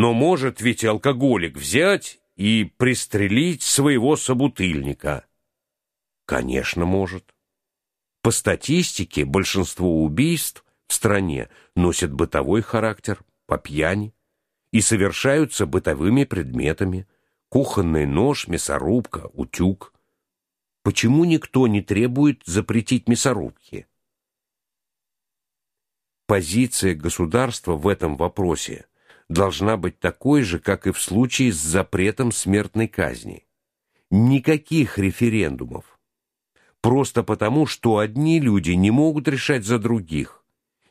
Но может ведь алкоголик взять и пристрелить своего собутыльника? Конечно, может. По статистике, большинство убийств в стране носят бытовой характер, по пьяни, и совершаются бытовыми предметами: кухонный нож, мясорубка, утюг. Почему никто не требует запретить мясорубки? Позиция государства в этом вопросе должна быть такой же, как и в случае с запретом смертной казни. Никаких референдумов. Просто потому, что одни люди не могут решать за других,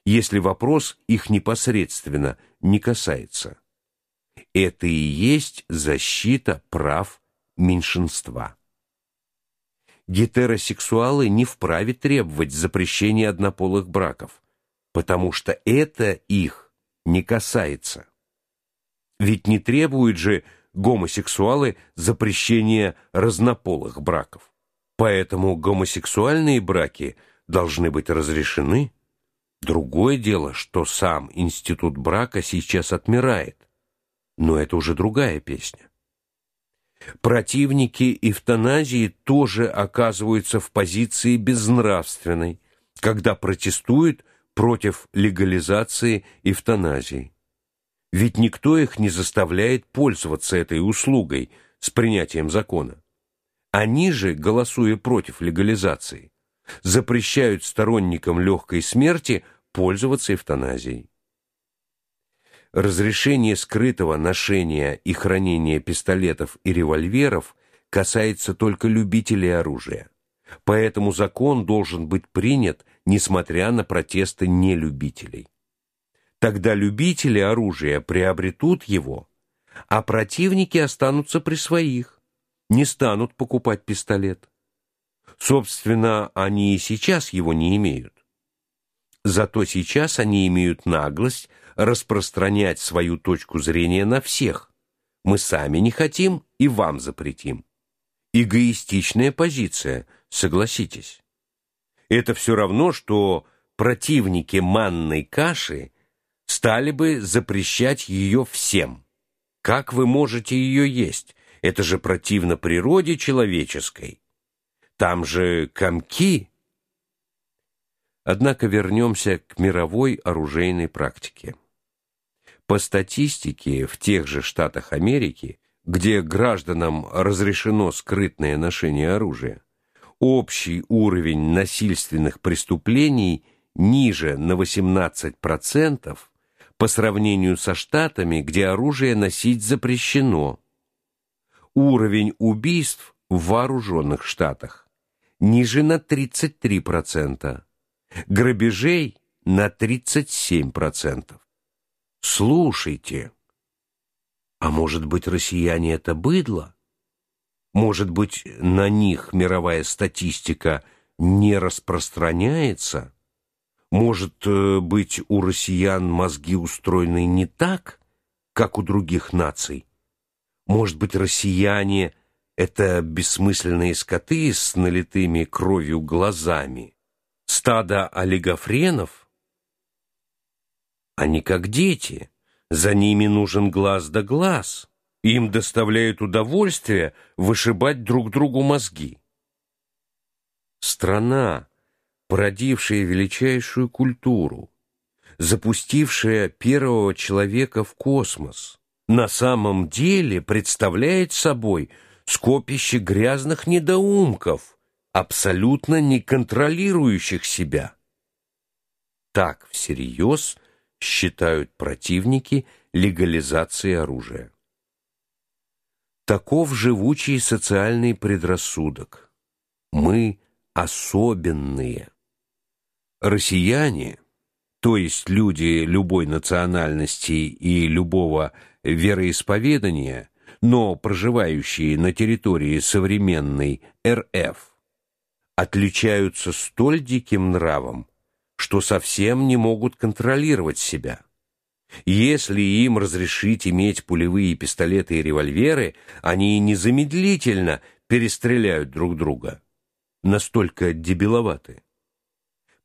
если вопрос их непосредственно не касается. Это и есть защита прав меньшинства. Гетеросексуалы не вправе требовать запрещения однополых браков потому что это их не касается. Ведь не требуют же гомосексуалы запрещения разнополых браков. Поэтому гомосексуальные браки должны быть разрешены. Другое дело, что сам институт брака сейчас отмирает. Но это уже другая песня. Противники эвтаназии тоже оказываются в позиции безнравственной, когда протестуют против легализации эвтаназии. Ведь никто их не заставляет пользоваться этой услугой с принятием закона. Они же, голосуя против легализации, запрещают сторонникам легкой смерти пользоваться эвтаназией. Разрешение скрытого ношения и хранения пистолетов и револьверов касается только любителей оружия. Поэтому закон должен быть принят, несмотря на протесты нелюбителей. Тогда любители оружия приобретут его, а противники останутся при своих, не станут покупать пистолет. Собственно, они и сейчас его не имеют. Зато сейчас они имеют наглость распространять свою точку зрения на всех. Мы сами не хотим и вам запретим. Эгоистичная позиция, согласитесь. Это все равно, что противники манной каши стали бы запрещать ее всем. Как вы можете ее есть? Это же противно природе человеческой. Там же комки. Однако вернемся к мировой оружейной практике. По статистике, в тех же штатах Америки, где гражданам разрешено скрытное ношение оружия, общий уровень насильственных преступлений ниже на 18% по сравнению со штатами, где оружие носить запрещено. Уровень убийств в вооруженных штатах ниже на 33%, грабежей на 37%. Слушайте, а может быть, россияне это быдло? Может быть, на них мировая статистика не распространяется? Может э, быть, у россиян мозги устроены не так, как у других наций? Может быть, россияне это бессмысленные скоты с налитыми кровью глазами? Стадо олигофренов? Они как дети, за ними нужен глаз да глаз. Им доставляет удовольствие вышибать друг другу мозги. Страна, породившая величайшую культуру, запустившая первого человека в космос, на самом деле представляет собой скопище грязных недоумков, абсолютно не контролирующих себя. Так всерьез считают противники легализации оружия. Таков живучий социальный предрассудок. Мы особенные. Россияне, то есть люди любой национальности и любого вероисповедания, но проживающие на территории современной РФ, отличаются столь диким нравом, что совсем не могут контролировать себя. Если им разрешить иметь пулевые пистолеты и револьверы, они незамедлительно перестреляют друг друга. Настолько дебиловаты.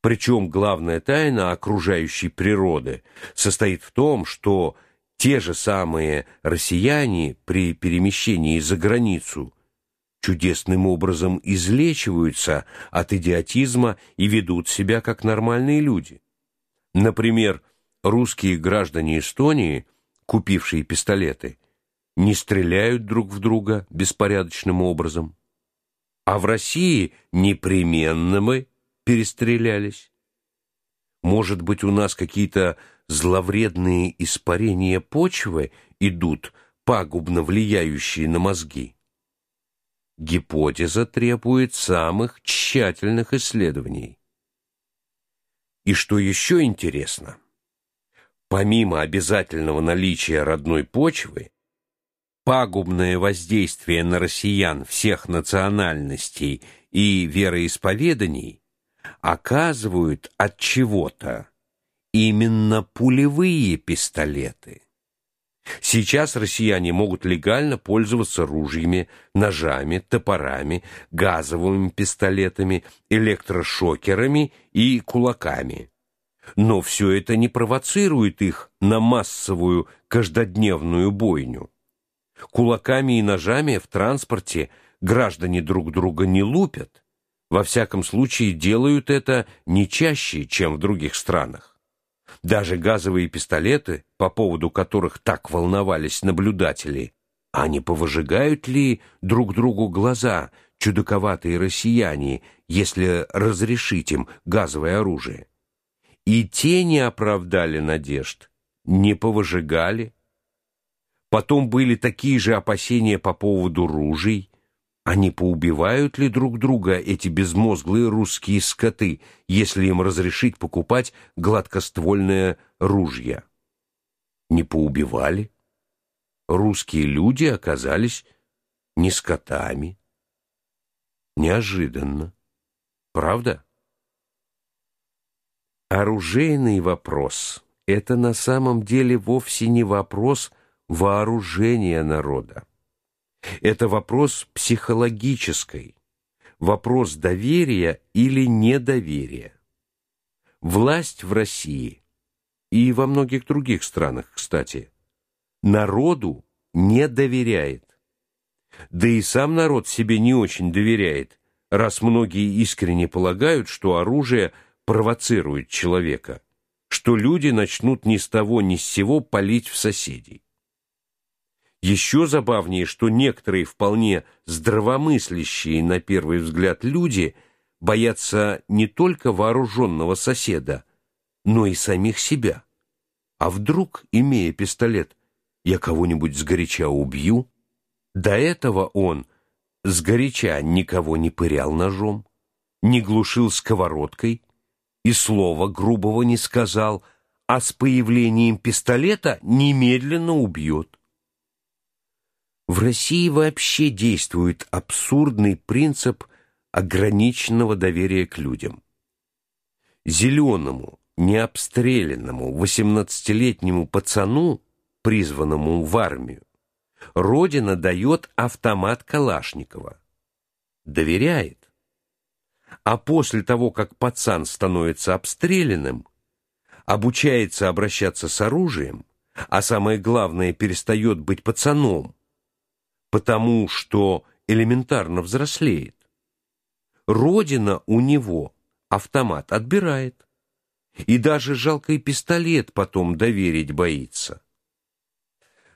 Причем главная тайна окружающей природы состоит в том, что те же самые россияне при перемещении за границу чудесным образом излечиваются от идиотизма и ведут себя как нормальные люди. Например, русские граждане Эстонии, купившие пистолеты, не стреляют друг в друга беспорядочным образом. А в России непременно мы перестрелялись. Может быть, у нас какие-то зловредные испарения почвы идут, пагубно влияющие на мозги. Гипотеза требует самых тщательных исследований. И что еще интересно, помимо обязательного наличия родной почвы, пагубное воздействие на россиян всех национальностей и вероисповеданий оказывают от чего-то именно пулевые пистолеты. Сейчас россияне могут легально пользоваться ружьями, ножами, топорами, газовыми пистолетами, электрошокерами и кулаками. Но все это не провоцирует их на массовую каждодневную бойню. Кулаками и ножами в транспорте граждане друг друга не лупят. Во всяком случае, делают это не чаще, чем в других странах. Даже газовые пистолеты, по поводу которых так волновались наблюдатели, а не повыжигают ли друг другу глаза чудаковатые россияне, если разрешить им газовое оружие? И те не оправдали надежд, не повыжигали. Потом были такие же опасения по поводу ружей, не поубивают ли друг друга эти безмозглые русские скоты, если им разрешить покупать гладкоствольное ружье? Не поубивали. Русские люди оказались не скотами. Неожиданно. Правда? Оружейный вопрос — это на самом деле вовсе не вопрос вооружения народа. Это вопрос психологический, вопрос доверия или недоверия. Власть в России и во многих других странах, кстати, народу не доверяет. Да и сам народ себе не очень доверяет, раз многие искренне полагают, что оружие провоцирует человека, что люди начнут ни с того ни с сего палить в соседей. Еще забавнее, что некоторые вполне здравомыслящие на первый взгляд люди боятся не только вооруженного соседа, но и самих себя. А вдруг, имея пистолет, я кого-нибудь сгоряча убью? До этого он сгоряча никого не пырял ножом, не глушил сковородкой и слова грубого не сказал, а с появлением пистолета немедленно убьет. В России вообще действует абсурдный принцип ограниченного доверия к людям. Зеленому, необстрелянному восемнадцатилетнему пацану, призванному в армию, Родина дает автомат Калашникова. Доверяет. А после того, как пацан становится обстрелянным, обучается обращаться с оружием, а самое главное, перестает быть пацаном, потому что элементарно взрослеет. Родина у него автомат отбирает. И даже жалкий пистолет потом доверить боится.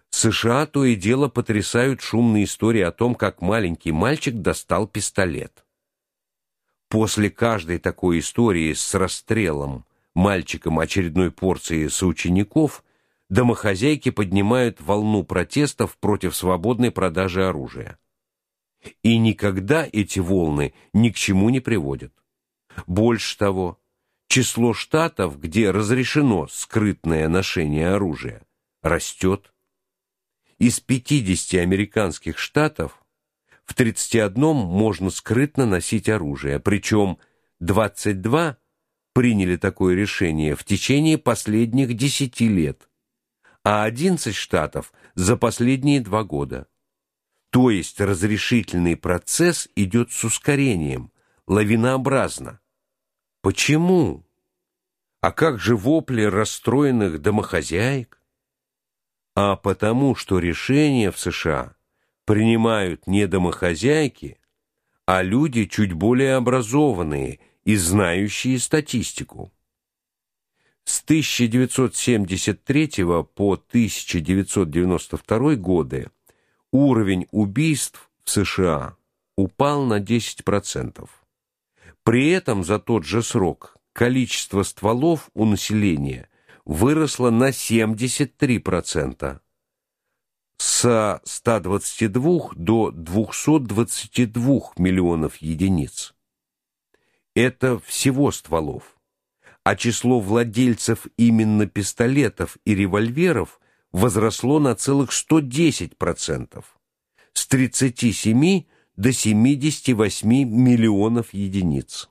США то и дело потрясают шумные истории о том, как маленький мальчик достал пистолет. После каждой такой истории с расстрелом мальчиком очередной порции соучеников домохозяйки поднимают волну протестов против свободной продажи оружия. И никогда эти волны ни к чему не приводят. Больше того, число штатов, где разрешено скрытное ношение оружия, растет. Из 50 американских штатов в 31 можно скрытно носить оружие, причем 22 приняли такое решение в течение последних 10 лет а 11 штатов за последние два года. То есть разрешительный процесс идет с ускорением, лавинообразно. Почему? А как же вопли расстроенных домохозяек? а потому, что решения в США принимают не домохозяйки, а люди чуть более образованные и знающие статистику. С 1973 по 1992 годы уровень убийств в США упал на 10%. При этом за тот же срок количество стволов у населения выросло на 73% с 122 до 222 миллионов единиц. Это всего стволов. А число владельцев именно пистолетов и револьверов возросло на целых 110%, с 37 до 78 миллионов единиц.